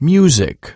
music.